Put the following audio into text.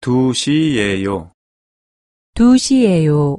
두 시예요. 두 시예요.